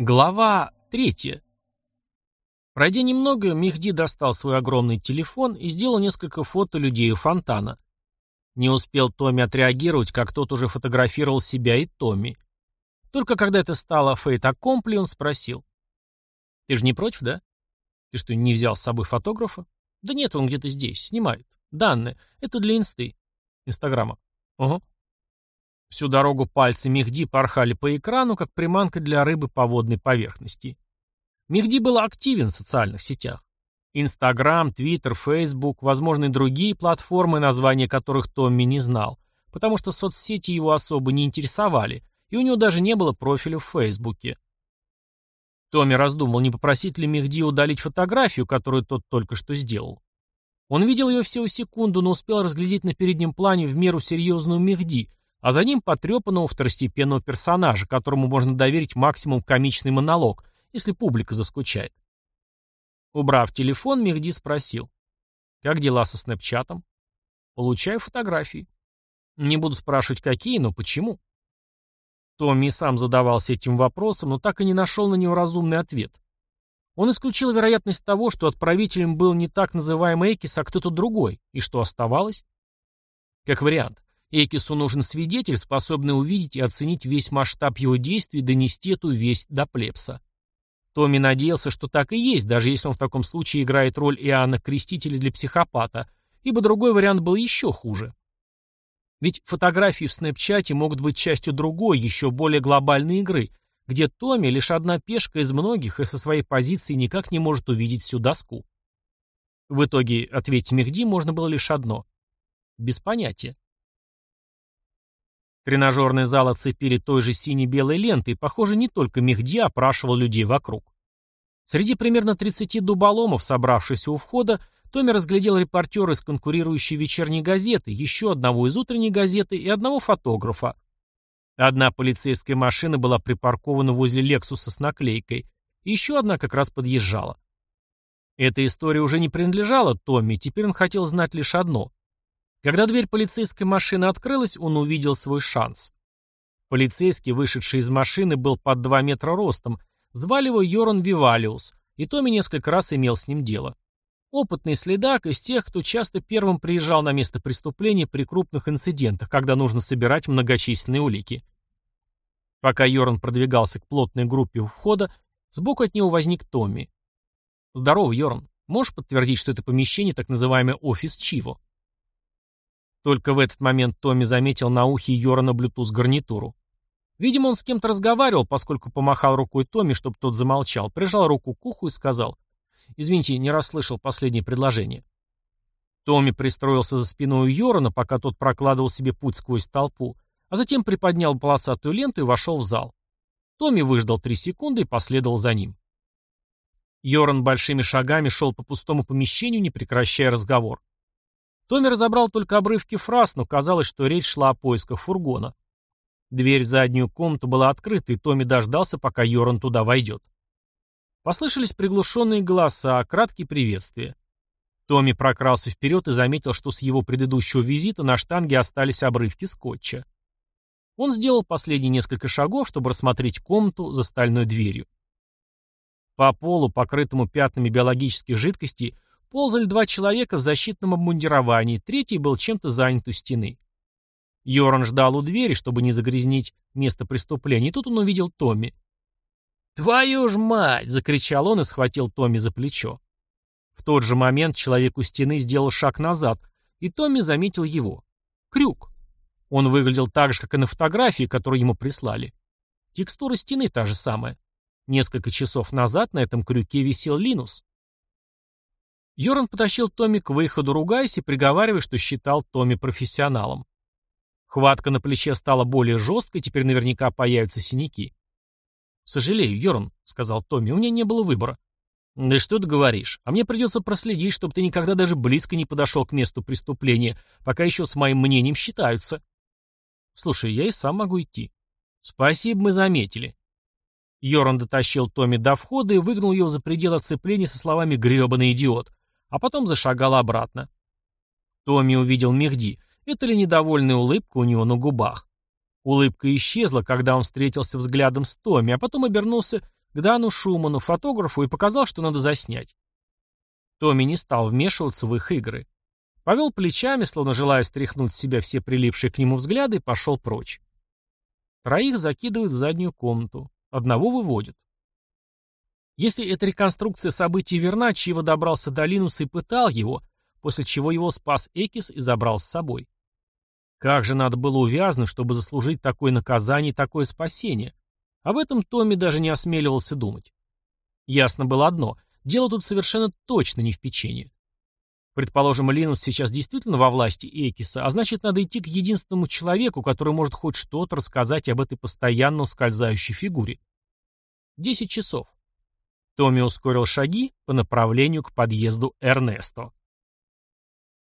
Глава третья. Пройдя немного, Мехди достал свой огромный телефон и сделал несколько фото людей у фонтана. Не успел Томми отреагировать, как тот уже фотографировал себя и Томми. Только когда это стало фейт аккомпли, он спросил. «Ты же не против, да? Ты что, не взял с собой фотографа?» «Да нет, он где-то здесь, снимает. Данные. Это для инсты. Инстаграма». «Угу». Всю дорогу пальцы Мехди порхали по экрану, как приманка для рыбы по водной поверхности. Мехди был активен в социальных сетях. Инстаграм, Твиттер, Фейсбук, возможно, и другие платформы, названия которых Томми не знал, потому что соцсети его особо не интересовали, и у него даже не было профиля в Фейсбуке. Томми раздумал, не попросить ли Мехди удалить фотографию, которую тот только что сделал. Он видел ее всего секунду, но успел разглядеть на переднем плане в меру серьезную Мехди, а за ним потрепанного второстепенного персонажа, которому можно доверить максимум комичный монолог, если публика заскучает. Убрав телефон, Мехди спросил. «Как дела со снэпчатом?» «Получаю фотографии». «Не буду спрашивать, какие, но почему?» Томми сам задавался этим вопросом, но так и не нашел на него разумный ответ. Он исключил вероятность того, что отправителем был не так называемый Экис, а кто-то другой, и что оставалось? Как вариант, Экису нужен свидетель, способный увидеть и оценить весь масштаб его действий и донести эту весть до плебса. Томми надеялся, что так и есть, даже если он в таком случае играет роль Иоанна Крестителя для психопата, ибо другой вариант был еще хуже. Ведь фотографии в снэпчате могут быть частью другой, еще более глобальной игры, где Томми лишь одна пешка из многих и со своей позиции никак не может увидеть всю доску. В итоге ответить Мехди можно было лишь одно. Без понятия. Тренажерный зал оцепили той же сине-белой лентой, и, похоже, не только Мехди опрашивал людей вокруг. Среди примерно 30 дуболомов, собравшихся у входа, Томми разглядел репортера из конкурирующей вечерней газеты, еще одного из утренней газеты и одного фотографа. Одна полицейская машина была припаркована возле Лексуса с наклейкой, и еще одна как раз подъезжала. Эта история уже не принадлежала Томми, теперь он хотел знать лишь одно. Когда дверь полицейской машины открылась, он увидел свой шанс. Полицейский, вышедший из машины, был под 2 метра ростом, звали его Йоран Вивалиус, и Томми несколько раз имел с ним дело. Опытный следак из тех, кто часто первым приезжал на место преступления при крупных инцидентах, когда нужно собирать многочисленные улики. Пока Йоран продвигался к плотной группе у входа, сбоку от него возник Томми. «Здорово, Йоран. Можешь подтвердить, что это помещение так называемый офис Чиво?» Только в этот момент Томми заметил на ухе Йорана Bluetooth-гарнитуру. Видимо, он с кем-то разговаривал, поскольку помахал рукой Томми, чтобы тот замолчал, прижал руку к уху и сказал «Извините, не расслышал последнее предложение». Томми пристроился за спиной Йорана, пока тот прокладывал себе путь сквозь толпу, а затем приподнял полосатую ленту и вошел в зал. Томми выждал три секунды и последовал за ним. Йоран большими шагами шел по пустому помещению, не прекращая разговор. Томми разобрал только обрывки фраз, но казалось, что речь шла о поисках фургона. Дверь в заднюю комнату была открыта, и Томми дождался, пока Йоран туда войдет. Послышались приглушенные голоса, краткие приветствия. Томми прокрался вперед и заметил, что с его предыдущего визита на штанге остались обрывки скотча. Он сделал последние несколько шагов, чтобы рассмотреть комнату за стальной дверью. По полу, покрытому пятнами биологических жидкостей, Ползали два человека в защитном обмундировании, третий был чем-то занят у стены. Йоран ждал у двери, чтобы не загрязнить место преступления, и тут он увидел Томми. «Твою ж мать!» — закричал он и схватил Томми за плечо. В тот же момент человек у стены сделал шаг назад, и Томми заметил его. Крюк. Он выглядел так же, как и на фотографии, которую ему прислали. Текстура стены та же самая. Несколько часов назад на этом крюке висел Линус. Йоран потащил Томми к выходу, ругаясь и приговаривая, что считал Томми профессионалом. Хватка на плече стала более жесткой, теперь наверняка появятся синяки. «Сожалею, Йоран», — сказал Томми, — «у меня не было выбора». «Да что ты говоришь? А мне придется проследить, чтобы ты никогда даже близко не подошел к месту преступления, пока еще с моим мнением считаются». «Слушай, я и сам могу идти». «Спасибо, мы заметили». Йоран дотащил Томми до входа и выгнал его за пределы оцепления со словами «гребаный идиот» а потом зашагал обратно. Томми увидел Мехди. Это ли недовольная улыбка у него на губах? Улыбка исчезла, когда он встретился взглядом с Томми, а потом обернулся к Дану Шуману, фотографу, и показал, что надо заснять. Томми не стал вмешиваться в их игры. Повел плечами, словно желая стряхнуть с себя все прилипшие к нему взгляды, и пошел прочь. Троих закидывают в заднюю комнату. Одного выводят. Если эта реконструкция событий верна, Чива добрался до Линуса и пытал его, после чего его спас Экис и забрал с собой. Как же надо было увязнуть, чтобы заслужить такое наказание и такое спасение? Об этом Томми даже не осмеливался думать. Ясно было одно – дело тут совершенно точно не в печенье. Предположим, Линус сейчас действительно во власти Экиса, а значит, надо идти к единственному человеку, который может хоть что-то рассказать об этой постоянно ускользающей фигуре. Десять часов. Томми ускорил шаги по направлению к подъезду Эрнесто.